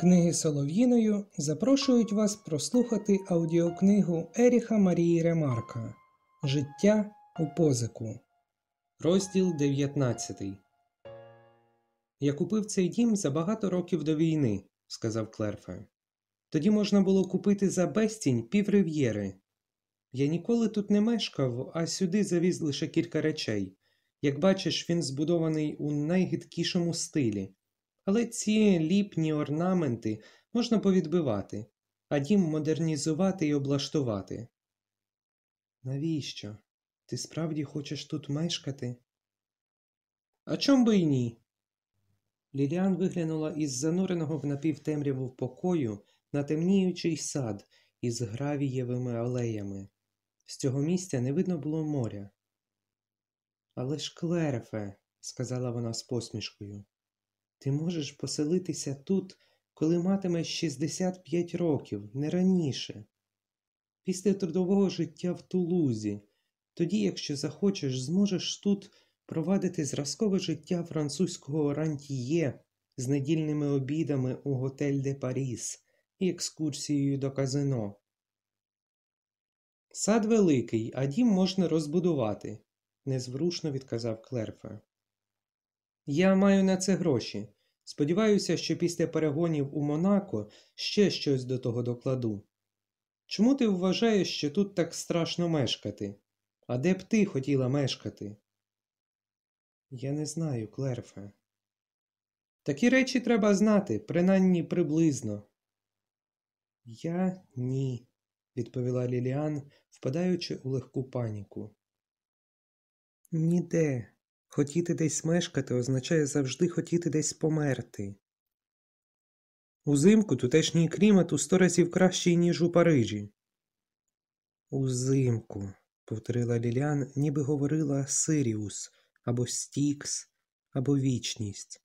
Книги Солов'їною запрошують вас прослухати аудіокнигу Еріха Марії Ремарка Життя у позику. Розділ 19 Я купив цей дім за багато років до війни, сказав Клерфе. Тоді можна було купити за безцінь пів рив'єри. Я ніколи тут не мешкав, а сюди завіз лише кілька речей. Як бачиш, він збудований у найгидкішому стилі. Але ці ліпні орнаменти можна повідбивати, а дім модернізувати і облаштувати. Навіщо? Ти справді хочеш тут мешкати? А чом би й ні? Ліліан виглянула із зануреного в напівтемряву покою на темніючий сад із гравієвими алеями. З цього місця не видно було моря. Але ж, Клерфе, сказала вона з посмішкою, ти можеш поселитися тут, коли матимеш 65 років, не раніше. Після трудового життя в Тулузі, тоді, якщо захочеш, зможеш тут провадити зразкове життя французького рантіє з недільними обідами у готель де Паріс і екскурсією до казино. Сад великий, а дім можна розбудувати, незворушно відказав Клерфе. Я маю на це гроші. Сподіваюся, що після перегонів у Монако ще щось до того докладу. Чому ти вважаєш, що тут так страшно мешкати? А де б ти хотіла мешкати? Я не знаю, Клерфе. Такі речі треба знати, принаймні приблизно. Я ні, відповіла Ліліан, впадаючи у легку паніку. Ніде. Хотіти десь мешкати означає завжди хотіти десь померти. Узимку тутешній клімат у сто разів кращий, ніж у Парижі. Узимку, повторила Ліліан, ніби говорила Сиріус або Стікс, або вічність.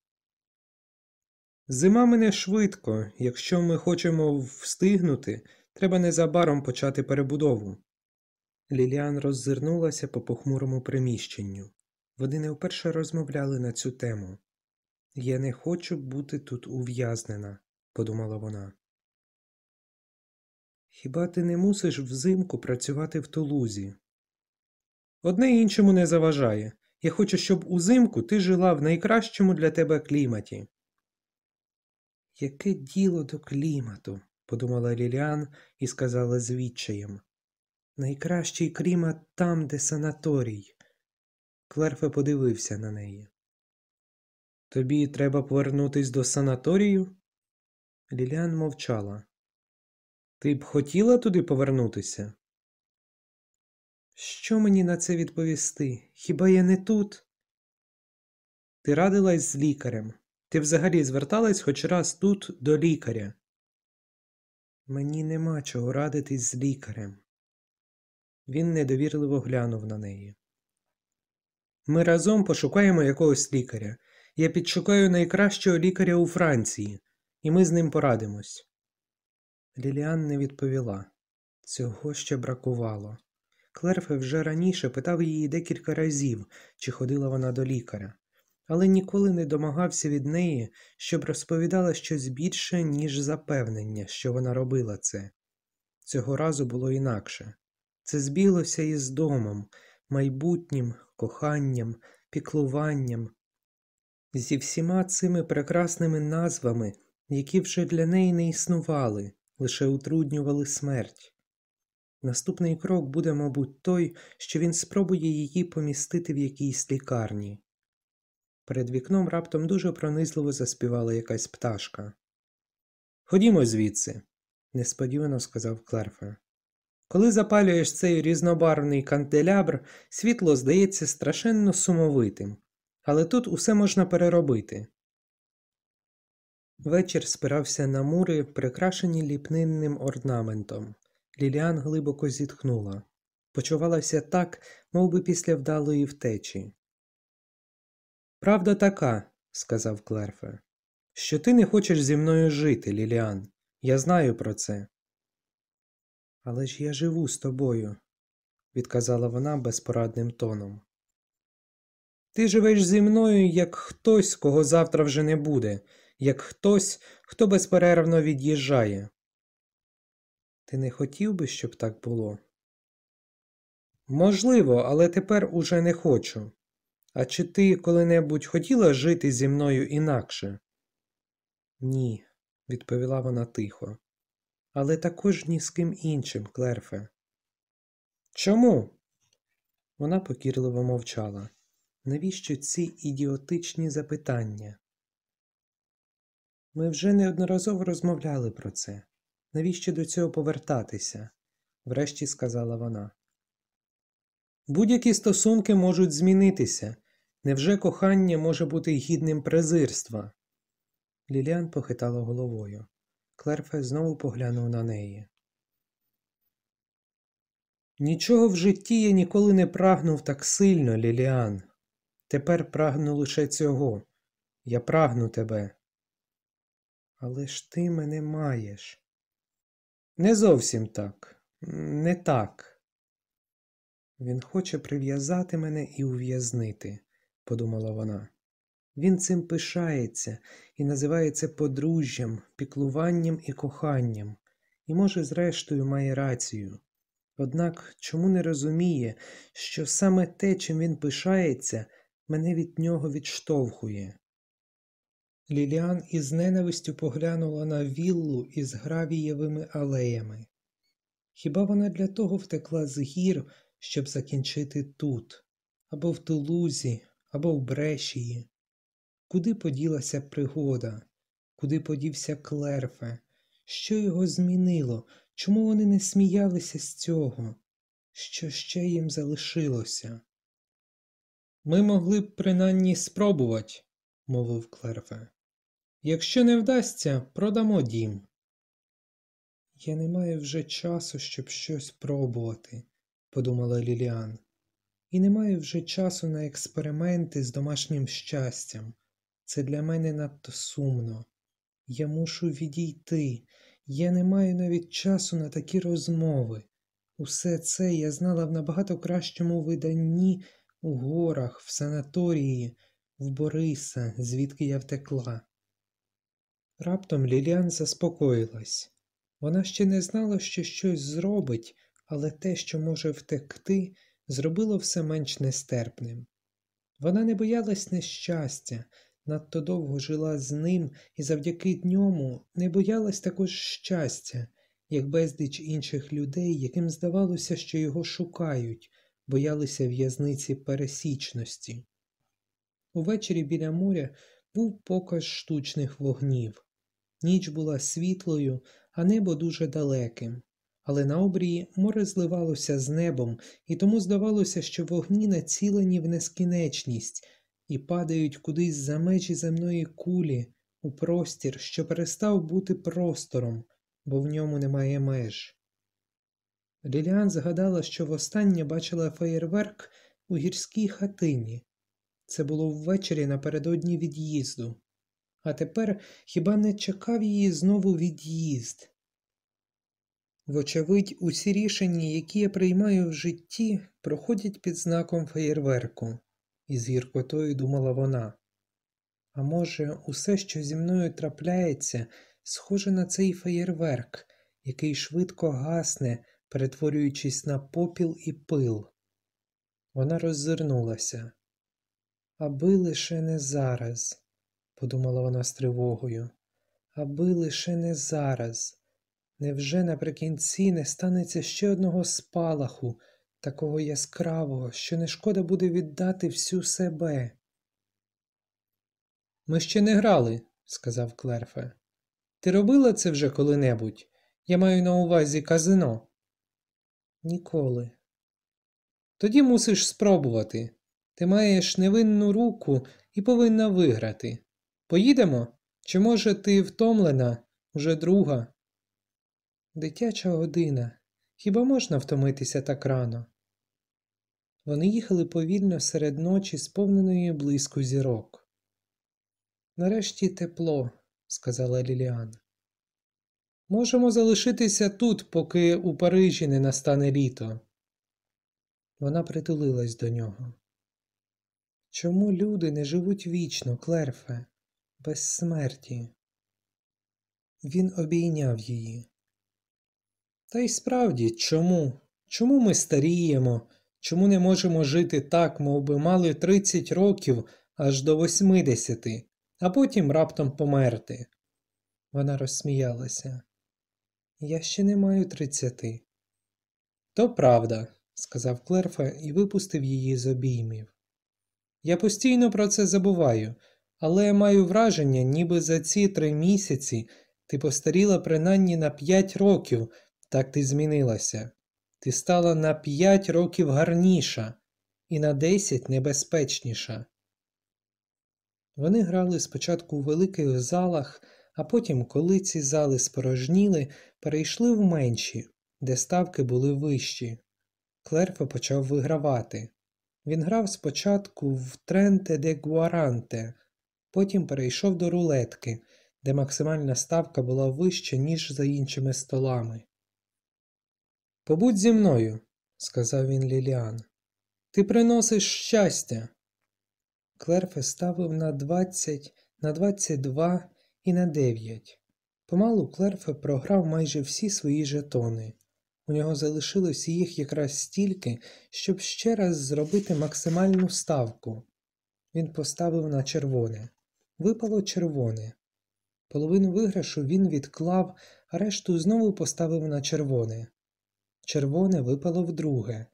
Зима мене швидко, якщо ми хочемо встигнути, треба незабаром почати перебудову. Ліліан роззирнулася по похмурому приміщенню. Вони не вперше розмовляли на цю тему. Я не хочу бути тут ув'язнена, подумала вона. Хіба ти не мусиш взимку працювати в Тулузі? Одне іншому не заважає. Я хочу, щоб узимку ти жила в найкращому для тебе кліматі. Яке діло до клімату? подумала Ліліан і сказала з відчаєм. Найкращий клімат там, де санаторій. Клерфе подивився на неї. Тобі треба повернутись до санаторію? Ліліан мовчала. Ти б хотіла туди повернутися? Що мені на це відповісти? Хіба я не тут? Ти радилась з лікарем. Ти взагалі зверталась хоч раз тут до лікаря. Мені нема чого радитись з лікарем. Він недовірливо глянув на неї. Ми разом пошукаємо якогось лікаря. Я підшукаю найкращого лікаря у Франції, і ми з ним порадимось. Ліліан не відповіла. Цього ще бракувало. Клерфе вже раніше питав її декілька разів, чи ходила вона до лікаря, але ніколи не домагався від неї, щоб розповідала щось більше, ніж запевнення, що вона робила це. Цього разу було інакше. Це збіглося із домом, майбутнім, коханням, піклуванням, зі всіма цими прекрасними назвами, які вже для неї не існували, лише утруднювали смерть. Наступний крок буде, мабуть, той, що він спробує її помістити в якійсь лікарні. Перед вікном раптом дуже пронизливо заспівала якась пташка. Ходімо звідси, несподівано сказав Клерфе. Коли запалюєш цей різнобарвний канделябр, світло здається страшенно сумовитим, але тут усе можна переробити. Вечір спирався на мури, прикрашені ліпнинним орнаментом. Ліліан глибоко зітхнула. Почувалася так, мов би після вдалої втечі. Правда така, сказав Клерфе, що ти не хочеш зі мною жити, Ліліан. Я знаю про це. Але ж я живу з тобою, відказала вона безпорадним тоном. Ти живеш зі мною, як хтось, кого завтра вже не буде, як хтось, хто безперервно від'їжджає. Ти не хотів би, щоб так було? Можливо, але тепер уже не хочу. А чи ти коли-небудь хотіла жити зі мною інакше? Ні, відповіла вона тихо, але також ні з ким іншим, Клерфе. Чому? Вона покірливо мовчала. Навіщо ці ідіотичні запитання? Ми вже неодноразово розмовляли про це. Навіщо до цього повертатися? врешті сказала вона. Будь-які стосунки можуть змінитися. Невже кохання може бути гідним презирства? Ліліан похитала головою. Клерфе знову поглянув на неї. Нічого в житті я ніколи не прагнув так сильно, Ліліан. Тепер прагну лише цього. Я прагну тебе. Але ж ти мене маєш. Не зовсім так, не так. Він хоче прив'язати мене і ув'язнити, подумала вона. Він цим пишається і називає це подружжям, піклуванням і коханням, і, може, зрештою, має рацію. Однак чому не розуміє, що саме те, чим він пишається, мене від нього відштовхує? Ліліан із ненавистю поглянула на віллу із гравієвими алеями. Хіба вона для того втекла з гір, щоб закінчити тут, або в Тулузі, або в Брешії? Куди поділася пригода, куди подівся Клерфе? Що його змінило? Чому вони не сміялися з цього? Що ще їм залишилося? Ми могли б принаймні спробувати, мовив Клерфе. Якщо не вдасться, продамо дім. Я не маю вже часу, щоб щось пробувати, подумала Ліліан, і не маю вже часу на експерименти з домашнім щастям. Це для мене надто сумно. Я мушу відійти. Я не маю навіть часу на такі розмови. Усе це я знала в набагато кращому виданні у горах, в санаторії, в Бориса, звідки я втекла. Раптом Ліліан заспокоїлась. Вона ще не знала, що щось зробить, але те, що може втекти, зробило все менш нестерпним. Вона не боялась нещастя, надто довго жила з ним і завдяки ньому не боялась також щастя, як безліч інших людей, яким здавалося, що його шукають, боялися в'язниці пересічності. Увечері біля моря був показ штучних вогнів. Ніч була світлою, а небо дуже далеким. Але на обрії море зливалося з небом, і тому здавалося, що вогні націлені в нескінечність і падають кудись за межі земної кулі у простір, що перестав бути простором, бо в ньому немає меж. Ліліан згадала, що востаннє бачила феєрверк у гірській хатині. Це було ввечері напередодні від'їзду. А тепер хіба не чекав її знову від'їзд? Вочевидь, усі рішення, які я приймаю в житті, проходять під знаком феєрверку, із гіркотою думала вона. А може, усе, що зі мною трапляється, схоже на цей феєрверк, який швидко гасне, перетворюючись на попіл і пил. Вона роззирнулася. Аби лише не зараз, подумала вона з тривогою, аби лише не зараз. Невже наприкінці не станеться ще одного спалаху, такого яскравого, що не шкода буде віддати всю себе? Ми ще не грали, сказав Клерфе. Ти робила це вже коли-небудь? Я маю на увазі казино. Ніколи. Тоді мусиш спробувати. Ти маєш невинну руку і повинна виграти. Поїдемо? Чи, може, ти втомлена, уже друга? Дитяча година. Хіба можна втомитися так рано? Вони їхали повільно серед ночі, сповненої блиску зірок. Нарешті тепло, сказала Ліліан. Можемо залишитися тут, поки у Парижі не настане літо. Вона притулилась до нього. Чому люди не живуть вічно, Клерфе? безсмерті. Він обійняв її. Та й справді, чому? Чому ми старіємо? Чому не можемо жити так, мов би мали 30 років аж до 80, а потім раптом померти? Вона розсміялася. Я ще не маю тридцяти. То правда, сказав Клерфа і випустив її з обіймів. Я постійно про це забуваю, але маю враження, ніби за ці три місяці ти постаріла принаймні на п'ять років, так ти змінилася. Ти стала на п'ять років гарніша і на десять небезпечніша. Вони грали спочатку у великих залах, а потім, коли ці зали спорожніли, перейшли в менші, де ставки були вищі. Клерфе почав вигравати. Він грав спочатку в Тренте де Гуаранте, потім перейшов до рулетки, де максимальна ставка була вища, ніж за іншими столами. Побудь зі мною, сказав він Ліліан. Ти приносиш щастя. Клерфе ставив на двадцять, на двадцять два і на дев'ять. Помалу Клерфе програв майже всі свої жетони. У нього залишилось їх якраз стільки, щоб ще раз зробити максимальну ставку. Він поставив на червоне. Випало червоне. Половину виграшу він відклав, а решту знову поставив на червоне. Червоне випало вдруге.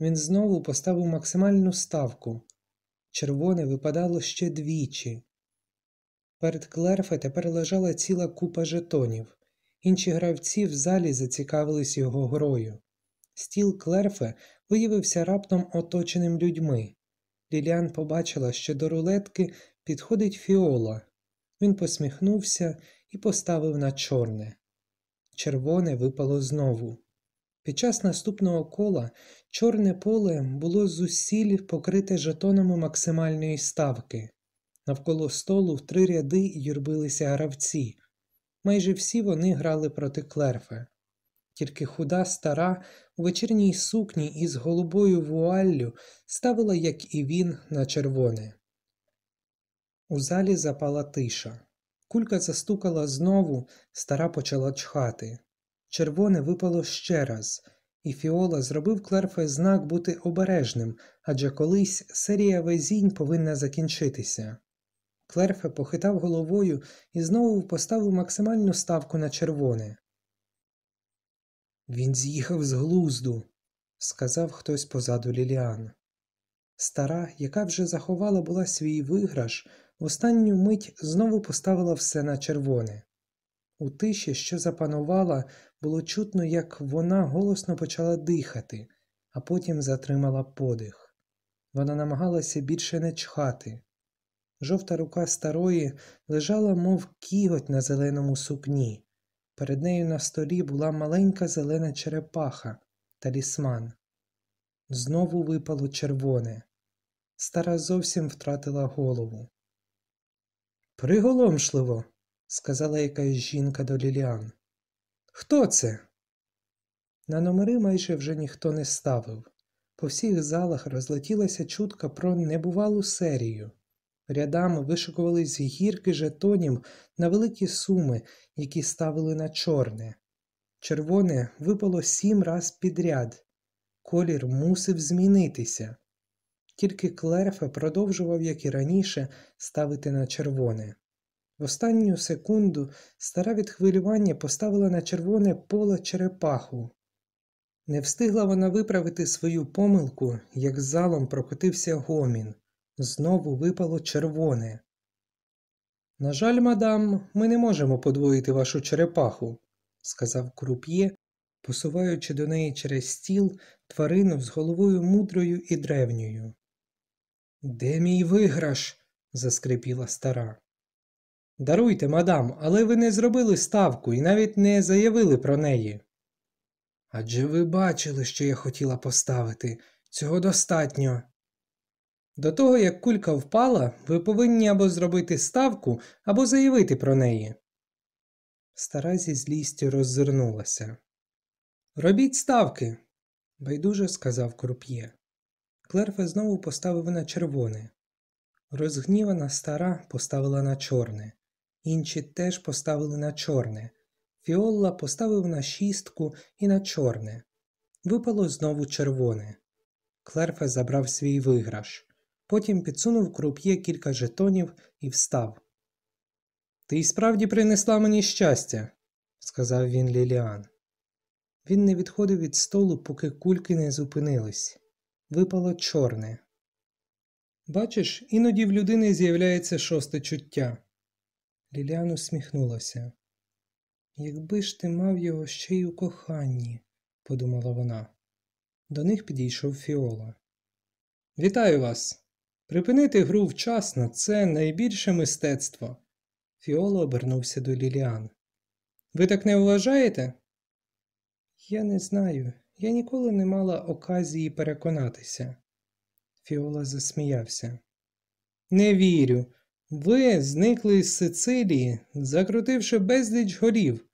Він знову поставив максимальну ставку. Червоне випадало ще двічі. Перед Клерфе тепер лежала ціла купа жетонів. Інші гравці в залі зацікавились його грою. Стіл Клерфе виявився раптом оточеним людьми. Ліліан побачила, що до рулетки підходить фіола. Він посміхнувся і поставив на чорне. Червоне випало знову. Під час наступного кола чорне поле було зусіль покрите жетонами максимальної ставки. Навколо столу в три ряди юрбилися гравці. Майже всі вони грали проти клерфе. Тільки худа стара у вечірній сукні із голубою вуаллю ставила, як і він, на червоне. У залі запала тиша. Кулька застукала знову, стара почала чхати. Червоне випало ще раз, і Фіола зробив Клерфе знак бути обережним, адже колись серія везінь повинна закінчитися. Клерфе похитав головою і знову поставив максимальну ставку на червоне. Він з'їхав з глузду, сказав хтось позаду Ліліан. Стара, яка вже заховала була свій виграш, в останню мить знову поставила все на червоне. У тиші, що запанувала, було чутно, як вона голосно почала дихати, а потім затримала подих. Вона намагалася більше не чхати. Жовта рука старої лежала, мов кіготь на зеленому сукні. Перед нею на столі була маленька зелена черепаха, талісман. Знову випало червоне. Стара зовсім втратила голову. Приголомшливо, сказала якась жінка до Ліліан. Хто це? На номери майже вже ніхто не ставив. По всіх залах розлетілася чутка про небувалу серію. Рядами вишикувались гірки жетонів на великі суми, які ставили на чорне. Червоне випало сім раз підряд. Колір мусив змінитися. Тільки Клерфе продовжував, як і раніше, ставити на червоне. В останню секунду стара від хвилювання поставила на червоне поле черепаху. Не встигла вона виправити свою помилку, як залом прокотився гомін. Знову випало червоне. На жаль, мадам, ми не можемо подвоїти вашу черепаху, сказав круп'є, посуваючи до неї через стіл тварину з головою мудрою і древньою. Де мій виграш? заскрипіла стара. Даруйте, мадам, але ви не зробили ставку і навіть не заявили про неї. Адже ви бачили, що я хотіла поставити. Цього достатньо. До того, як кулька впала, ви повинні або зробити ставку, або заявити про неї. Стара зі злістю роззирнулася. Робіть ставки, байдуже сказав круп'є. Клерфе знову поставив на червоне. Розгнівана стара поставила на чорне, інші теж поставили на чорне. Фіолла поставив на шістку і на чорне. Випало знову червоне. Клерфе забрав свій виграш. Потім підсунув круп'є кілька жетонів і встав. Ти й справді принесла мені щастя, сказав він Ліліан. Він не відходив від столу, поки кульки не зупинились. Випало чорне. Бачиш, іноді в людини з'являється шосте чуття. Ліліан усміхнулася. Якби ж ти мав його ще й у коханні, подумала вона. До них підійшов Фіола. Вітаю вас! Припинити гру вчасно це найбільше мистецтво. Фіола обернувся до Ліліан. Ви так не вважаєте? Я не знаю. Я ніколи не мала оказії переконатися. Фіола засміявся. Не вірю. Ви зникли з Сицилії, закрутивши безліч голів.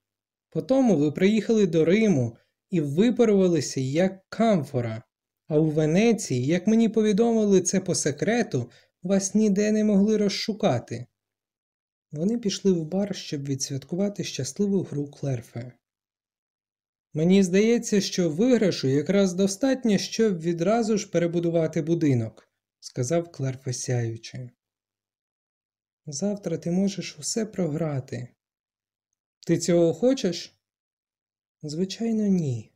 Потому ви приїхали до Риму і випарувалися як камфора, а у Венеції, як мені повідомили це по секрету, вас ніде не могли розшукати. Вони пішли в бар, щоб відсвяткувати щасливу гру Клерфе. Мені здається, що виграшу якраз достатньо, щоб відразу ж перебудувати будинок, сказав Клерфе сяючи. Завтра ти можеш усе програти. Ти цього хочеш? Звичайно, ні.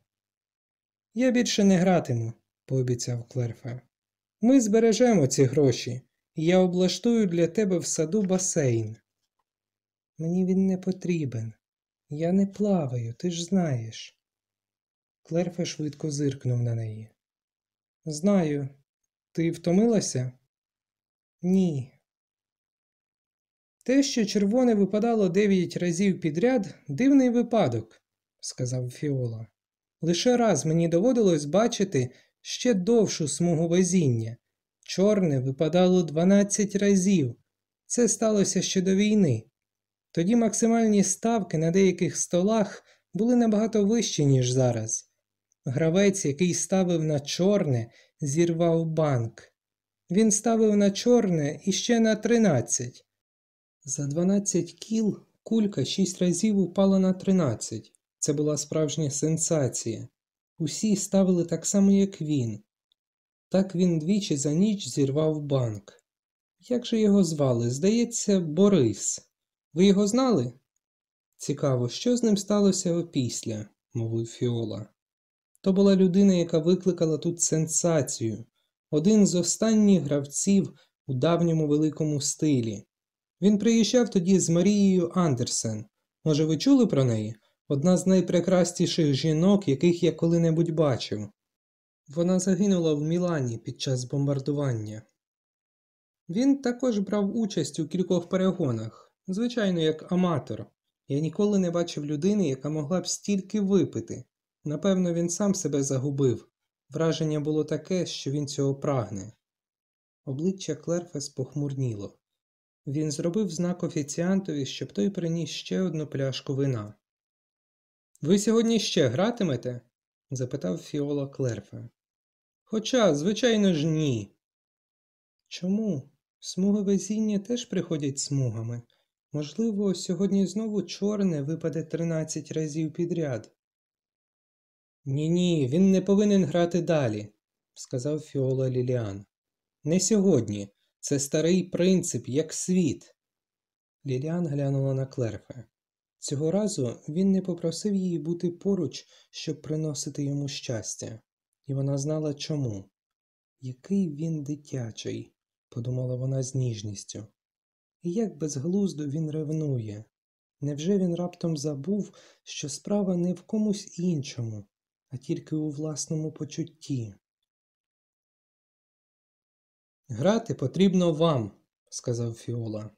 Я більше не гратиму, пообіцяв Клерфе. Ми збережемо ці гроші, і я облаштую для тебе в саду басейн. Мені він не потрібен. Я не плаваю, ти ж знаєш. Клерфе швидко зиркнув на неї. Знаю, ти втомилася? Ні. Те, що червоне випадало дев'ять разів підряд, дивний випадок, сказав Фіола. Лише раз мені доводилось бачити ще довшу смугу везіння. Чорне випадало дванадцять разів. Це сталося ще до війни. Тоді максимальні ставки на деяких столах були набагато вищі, ніж зараз. Гравець, який ставив на чорне, зірвав банк. Він ставив на чорне іще на тринадцять. За 12 кіл кулька шість разів упала на 13. Це була справжня сенсація. Усі ставили так само, як він. Так він двічі за ніч зірвав банк. Як же його звали? Здається, Борис. Ви його знали? Цікаво, що з ним сталося опісля, мовив Фіола. То була людина, яка викликала тут сенсацію, один з останніх гравців у давньому великому стилі. Він приїжджав тоді з Марією Андерсен. Може, ви чули про неї? Одна з найпрекрасніших жінок, яких я коли-небудь бачив. Вона загинула в Мілані під час бомбардування. Він також брав участь у кількох перегонах, звичайно, як аматор. Я ніколи не бачив людини, яка могла б стільки випити. Напевно, він сам себе загубив. Враження було таке, що він цього прагне. Обличчя Клерфе спохмурніло. Він зробив знак офіціантові, щоб той приніс ще одну пляшку вина. Ви сьогодні ще гратимете? запитав Фіола Клерфе. Хоча, звичайно ж, ні. Чому? Смуги везіння теж приходять смугами. Можливо, сьогодні знову чорне випаде тринадцять разів підряд. Ні, ні, він не повинен грати далі, сказав Фіола Ліліан. Не сьогодні. Це старий принцип, як світ. Ліліан глянула на Клерфе. Цього разу він не попросив її бути поруч, щоб приносити йому щастя, і вона знала чому. Який він дитячий, подумала вона з ніжністю. І як безглуздо він ревнує. Невже він раптом забув, що справа не в комусь іншому, а тільки у власному почутті? Грати потрібно вам, сказав Фіола.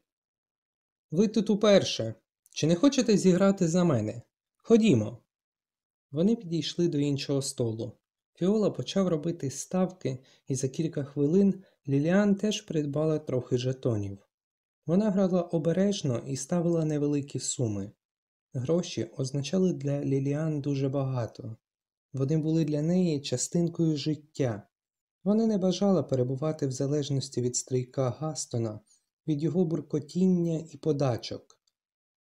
Ви тут уперше. Чи не хочете зіграти за мене? Ходімо. Вони підійшли до іншого столу. Фіола почав робити ставки, і за кілька хвилин Ліліан теж придбала трохи жетонів. Вона грала обережно і ставила невеликі суми. Гроші означали для Ліліан дуже багато. Вони були для неї частинкою життя. Вона не бажала перебувати в залежності від стрійка Гастона, від його буркотіння і подачок.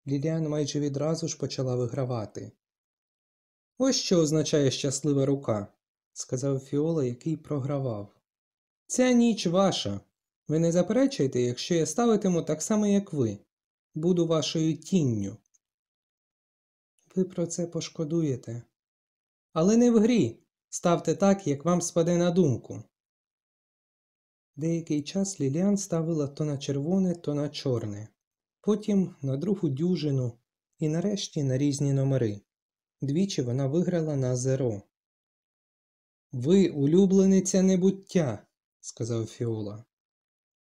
Ліліан майже відразу ж почала вигравати. Ось що означає щаслива рука, сказав Фіола, який програвав. Ця ніч ваша. Ви не заперечуєте, якщо я ставитиму так само, як ви. Буду вашою тінню. Ви про це пошкодуєте. Але не в грі. Ставте так, як вам спаде на думку. Деякий час Ліліан ставила то на червоне, то на чорне, потім на другу дюжину і нарешті на різні номери. Двічі вона виграла на зеро. Ви улюблениця небуття, сказав Фіола.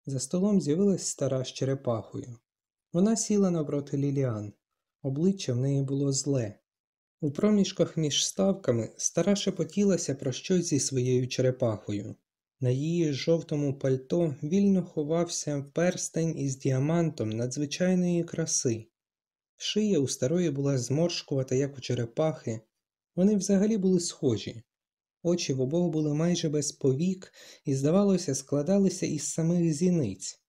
За столом з'явилась стара з черепахою. Вона сіла навпроти Ліліан. Обличчя в неї було зле. У проміжках між ставками стара шепотілася про щось зі своєю черепахою. На її жовтому пальто вільно ховався перстень із діамантом надзвичайної краси. Шия у старої була зморшкувата, як у черепахи. Вони взагалі були схожі. Очі в обох були майже без повік і, здавалося, складалися із самих зіниць.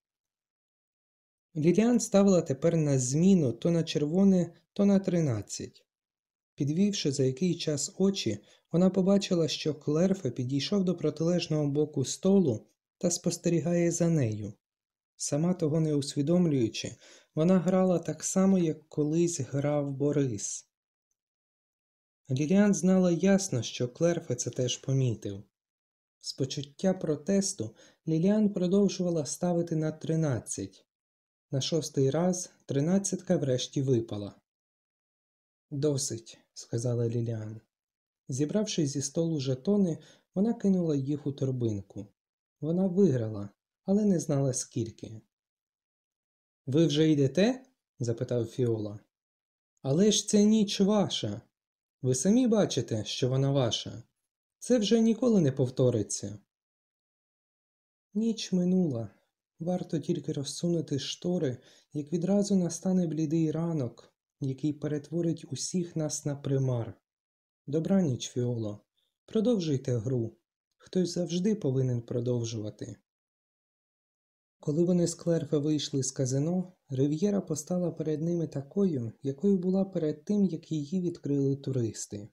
Ліліан ставила тепер на зміну то на червоне, то на тринадцять. Підвівши за який час очі, вона побачила, що Клерфе підійшов до протилежного боку столу та спостерігає за нею. Сама того не усвідомлюючи, вона грала так само, як колись грав Борис. Ліліан знала ясно, що Клерфе це теж помітив. З почуття протесту Ліліан продовжувала ставити на тринадцять. На шостий раз тринадцятка врешті випала. Досить, сказала Ліліан. Зібравши зі столу жетони, вона кинула їх у торбинку. Вона виграла, але не знала скільки. Ви вже йдете? запитав Фіола. Але ж це ніч ваша. Ви самі бачите, що вона ваша. Це вже ніколи не повториться. Ніч минула. Варто тільки розсунути штори, як відразу настане блідий ранок, який перетворить усіх нас на примар. Добраніч, Фіоло. Продовжуйте гру. Хтось завжди повинен продовжувати. Коли вони з Клерфе вийшли з казино, Рив'єра постала перед ними такою, якою була перед тим, як її відкрили туристи.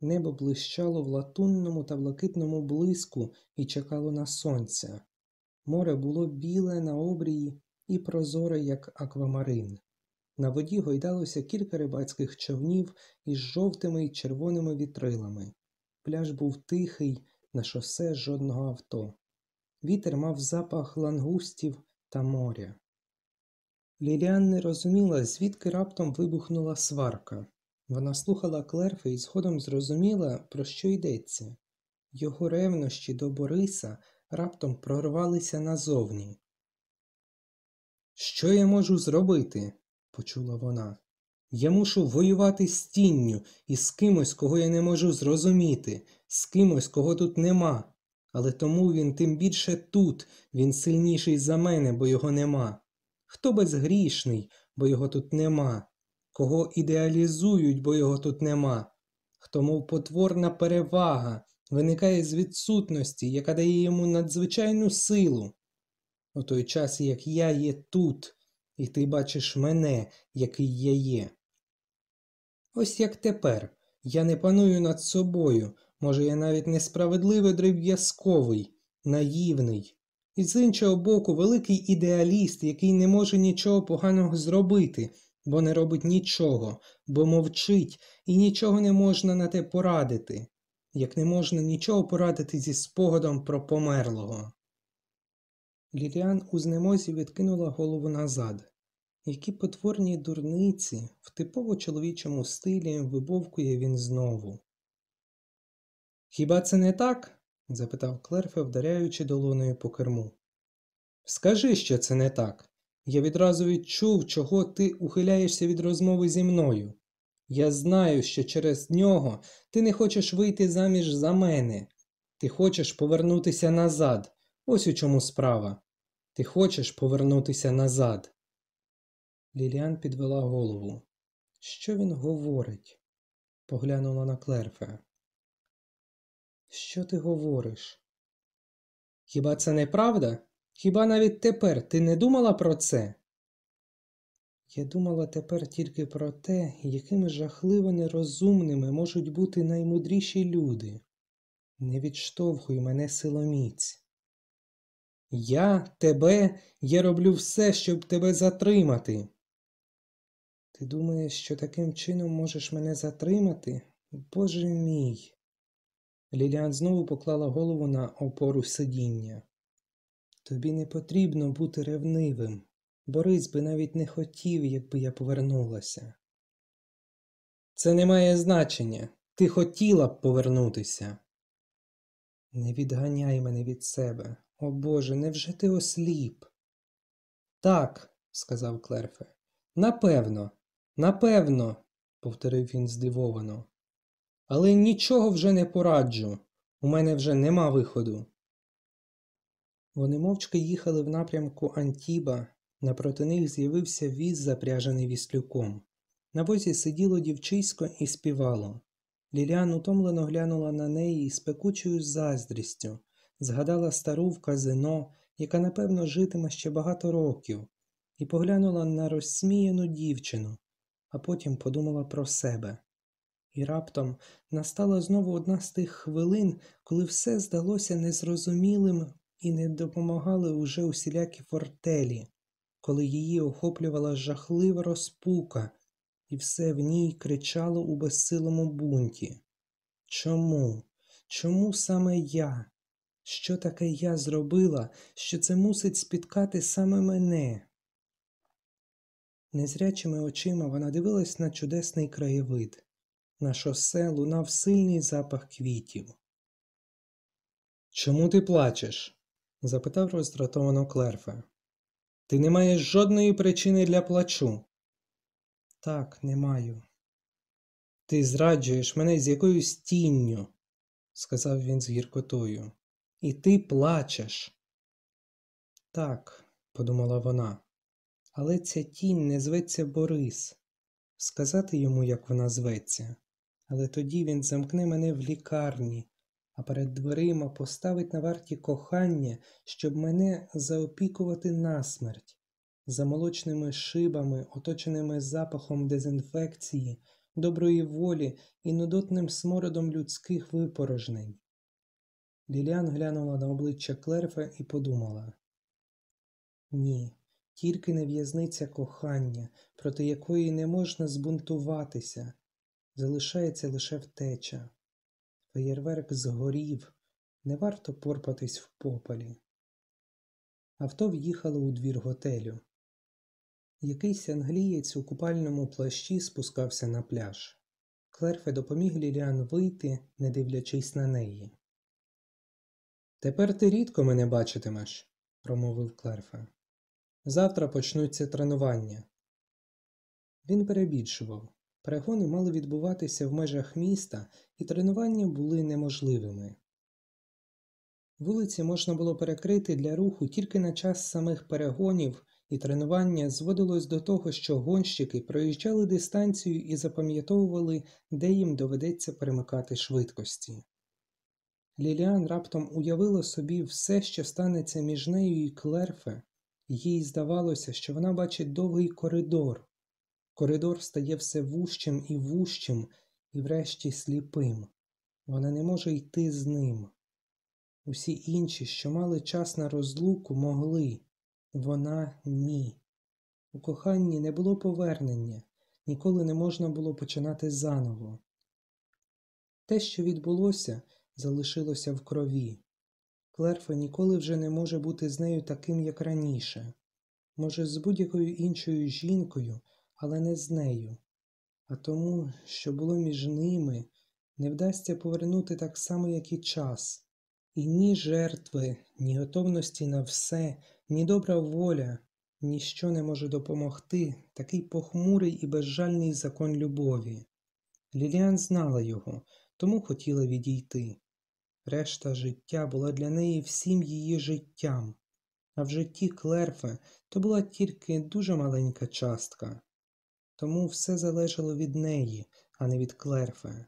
Небо блищало в латунному та блакитному блиску і чекало на сонця. Море було біле на обрії і прозоре, як аквамарин. На воді гойдалося кілька рибацьких човнів із жовтими й червоними вітрилами. Пляж був тихий, на шосе жодного авто. Вітер мав запах лангустів та моря. Ліліан не розуміла, звідки раптом вибухнула сварка. Вона слухала Клерфи і згодом зрозуміла, про що йдеться. Його ревнощі до Бориса раптом прорвалися назовні. Що я можу зробити? Почула вона. Я мушу воювати з тінню і з кимось, кого я не можу зрозуміти, з кимось, кого тут нема. Але тому він тим більше тут, він сильніший за мене, бо його нема. Хто безгрішний, бо його тут нема, кого ідеалізують, бо його тут нема, хто, мов потворна перевага, виникає з відсутності, яка дає йому надзвичайну силу. У той час, як я є тут, і ти бачиш мене, який я є. Ось як тепер я не паную над собою, може, я навіть несправедливо дріб'язковий, наївний, і з іншого боку, великий ідеаліст, який не може нічого поганого зробити, бо не робить нічого, бо мовчить, і нічого не можна на те порадити, як не можна нічого порадити зі спогадом про померлого. Ліліан у знемозі відкинула голову назад. Які потворні дурниці в типово чоловічому стилі вибовкує він знову. Хіба це не так? запитав Клерфе, вдаряючи долоною по керму. Скажи, що це не так. Я відразу відчув, чого ти ухиляєшся від розмови зі мною. Я знаю, що через нього ти не хочеш вийти заміж за мене. Ти хочеш повернутися назад. Ось у чому справа. Ти хочеш повернутися назад. Ліліан підвела голову. Що він говорить? Поглянула на Клерфе. Що ти говориш? Хіба це не правда? Хіба навіть тепер ти не думала про це? Я думала тепер тільки про те, якими жахливо нерозумними можуть бути наймудріші люди. Не відштовхуй мене силоміць. Я тебе, я роблю все, щоб тебе затримати. Ти думаєш, що таким чином можеш мене затримати? Боже мій. Ліліан знову поклала голову на опору сидіння. Тобі не потрібно бути ревнивим. Борис би навіть не хотів, якби я повернулася. Це не має значення. Ти хотіла б повернутися. Не відганяй мене від себе. О Боже, невже ти осліп? Так, сказав Клерфе. Напевно, напевно, повторив він здивовано. Але нічого вже не пораджу. У мене вже нема виходу. Вони мовчки їхали в напрямку Антіба, напроти них з'явився віз, запряжений віслюком. На возі сиділо дівчисько і співало. Ліліан утомлено глянула на неї з пекучою заздрістю, згадала стару в казино, яка, напевно, житиме ще багато років, і поглянула на розсміяну дівчину, а потім подумала про себе. І раптом настала знову одна з тих хвилин, коли все здалося незрозумілим і не допомагали уже усілякі фортелі, коли її охоплювала жахлива розпука, і все в ній кричало у безсилому бунті. Чому? Чому саме я? Що таке я зробила, що це мусить спіткати саме мене? Незрячими очима вона дивилась на чудесний краєвид. На шосе лунав сильний запах квітів. Чому ти плачеш? запитав роздратовано Клерфе. Ти не маєш жодної причини для плачу. Так, не маю. Ти зраджуєш мене з якоюсь тінню, сказав він з гіркотою. І ти плачеш. Так, подумала вона, але ця тінь не зветься Борис. Сказати йому, як вона зветься, але тоді він замкне мене в лікарні, а перед дверима поставить на варті кохання, щоб мене заопікувати насмерть, за молочними шибами, оточеними запахом дезінфекції, доброї волі і нудотним смородом людських випорожнень. Ліліан глянула на обличчя Клерфа і подумала ні, тільки не в'язниця кохання, проти якої не можна збунтуватися, залишається лише втеча. Феєрверк згорів, не варто порпатись в попелі. Авто в'їхало у двір готелю. Якийсь англієць у купальному плащі спускався на пляж. Клерфе допоміг Ліліан вийти, не дивлячись на неї. Тепер ти рідко мене бачитимеш, промовив Клерфе. Завтра почнуться тренування. Він перебільшував. Перегони мали відбуватися в межах міста, і тренування були неможливими. Вулиці можна було перекрити для руху тільки на час самих перегонів, і тренування зводилось до того, що гонщики проїжджали дистанцію і запам'ятовували, де їм доведеться перемикати швидкості. Ліліан раптом уявила собі все, що станеться між нею і Клерфе, їй здавалося, що вона бачить довгий коридор. Коридор стає все вущим і вущим, і врешті сліпим. Вона не може йти з ним. Усі інші, що мали час на розлуку, могли, вона ні. У коханні не було повернення, ніколи не можна було починати заново. Те, що відбулося, залишилося в крові. Клерфа ніколи вже не може бути з нею таким, як раніше. Може, з будь-якою іншою жінкою, але не з нею. А тому, що було між ними, не вдасться повернути так само, як і час. І ні жертви, ні готовності на все, ні добра воля, ніщо не може допомогти такий похмурий і безжальний закон любові. Ліліан знала його, тому хотіла відійти. Решта життя була для неї всім її життям, а в житті Клерфе то була тільки дуже маленька частка. Тому все залежало від неї, а не від Клерфе.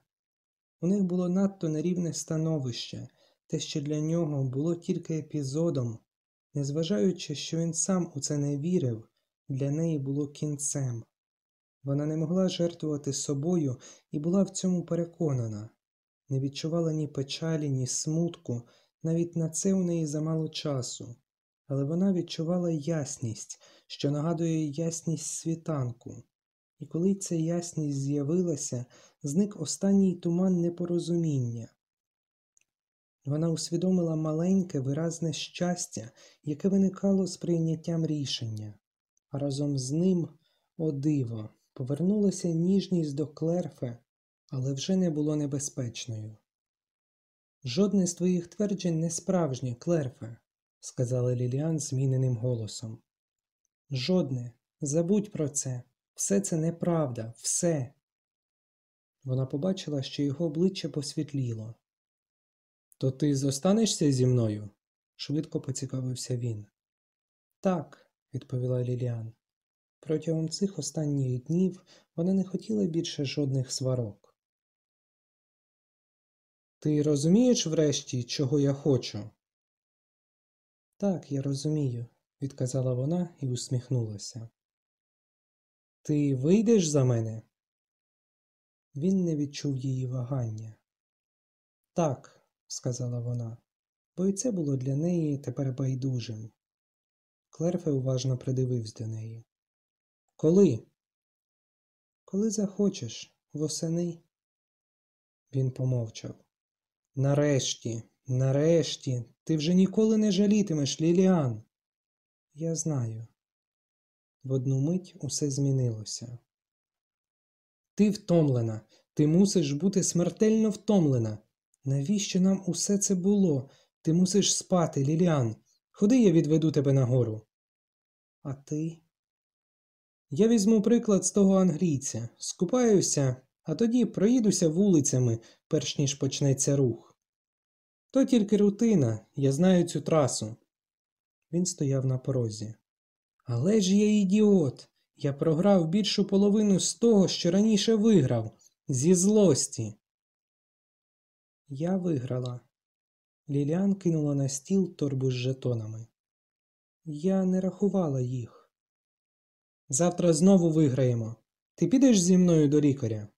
У них було надто нерівне становище, Те, що для нього було тільки епізодом, незважаючи, що він сам у це не вірив, для неї було кінцем. Вона не могла жертвувати собою і була в цьому переконана, не відчувала ні печалі, ні смутку, навіть на це у неї замало часу, але вона відчувала ясність, що нагадує ясність світанку, і коли ця ясність з'явилася, зник останній туман непорозуміння. Вона усвідомила маленьке виразне щастя, яке виникало з прийняттям рішення, а разом з ним, о диво, повернулася ніжність до клерфе, але вже не було небезпечною. Жодне з твоїх тверджень не справжнє, Клерфе, сказала Ліліан зміненим голосом. Жодне, забудь про це, все це неправда, все. Вона побачила, що його обличчя посвітліло. То ти зостанешся зі мною? швидко поцікавився він. Так, відповіла Ліліан. Протягом цих останніх днів вона не хотіла більше жодних сварок. Ти розумієш врешті, чого я хочу? Так, я розумію, відказала вона і усміхнулася. Ти вийдеш за мене? Він не відчув її вагання. Так, сказала вона, бо і це було для неї тепер байдужим. Клерфе уважно придивився до неї. Коли? Коли захочеш, восени. Він помовчав. Нарешті, нарешті, ти вже ніколи не жалітимеш, Ліліан. Я знаю. В одну мить усе змінилося. Ти втомлена, ти мусиш бути смертельно втомлена. Навіщо нам усе це було? Ти мусиш спати, Ліліан. Ходи, я відведу тебе нагору. А ти? Я візьму приклад з того англійця, скупаюся, а тоді проїдуся вулицями, перш ніж почнеться рух. То тільки рутина, я знаю цю трасу. Він стояв на порозі. Але ж я ідіот. Я програв більшу половину з того, що раніше виграв, зі злості. Я виграла. Ліліан кинула на стіл торбу з жетонами. Я не рахувала їх. Завтра знову виграємо. Ти підеш зі мною до лікаря?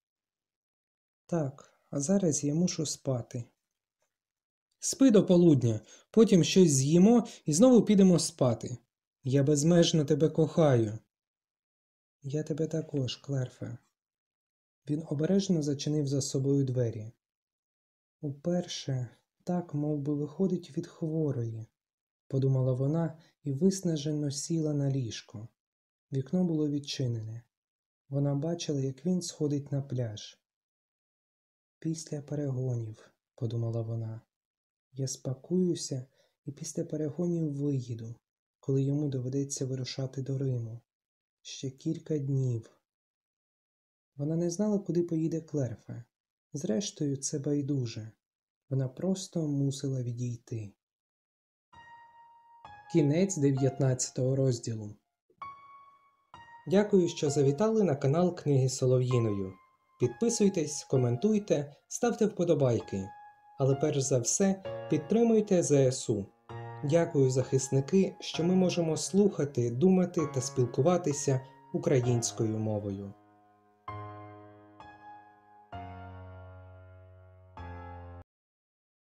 Так, а зараз я мушу спати. Спи до полудня, потім щось з'їмо і знову підемо спати. Я безмежно тебе кохаю. Я тебе також, Клерфе. Він обережно зачинив за собою двері. Уперше так мов би, виходить від хворої, подумала вона і виснажено сіла на ліжко. Вікно було відчинене. Вона бачила, як він сходить на пляж. Після перегонів, подумала вона, я спакуюся і після перегонів виїду, коли йому доведеться вирушати до Риму. Ще кілька днів. Вона не знала, куди поїде Клерфе. Зрештою, це байдуже. Вона просто мусила відійти. Кінець 19 розділу. Дякую, що завітали на канал Книги Солов'їною. Підписуйтесь, коментуйте, ставте вподобайки. Але перш за все підтримуйте ЗСУ. Дякую, захисники, що ми можемо слухати, думати та спілкуватися українською мовою.